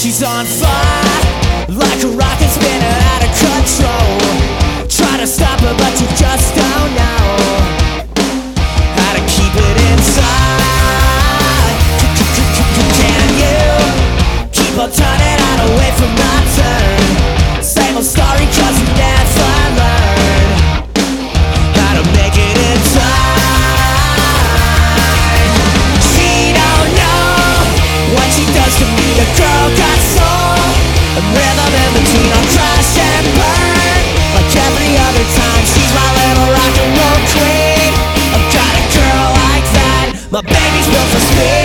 She's on fire, like a rocket spinner out of control. Try to stop her, but you just don't know how to keep it inside. Can you keep on turning out away from my turn? Same old stuff. My baby's built for speed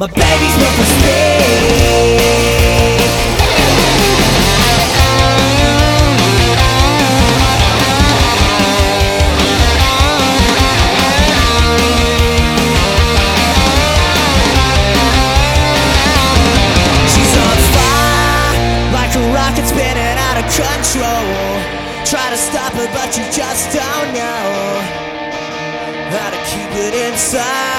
My baby's no mistake. rocket's spinning out of control. Try to stop it, but you just don't know how to keep it inside.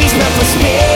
he's not for speed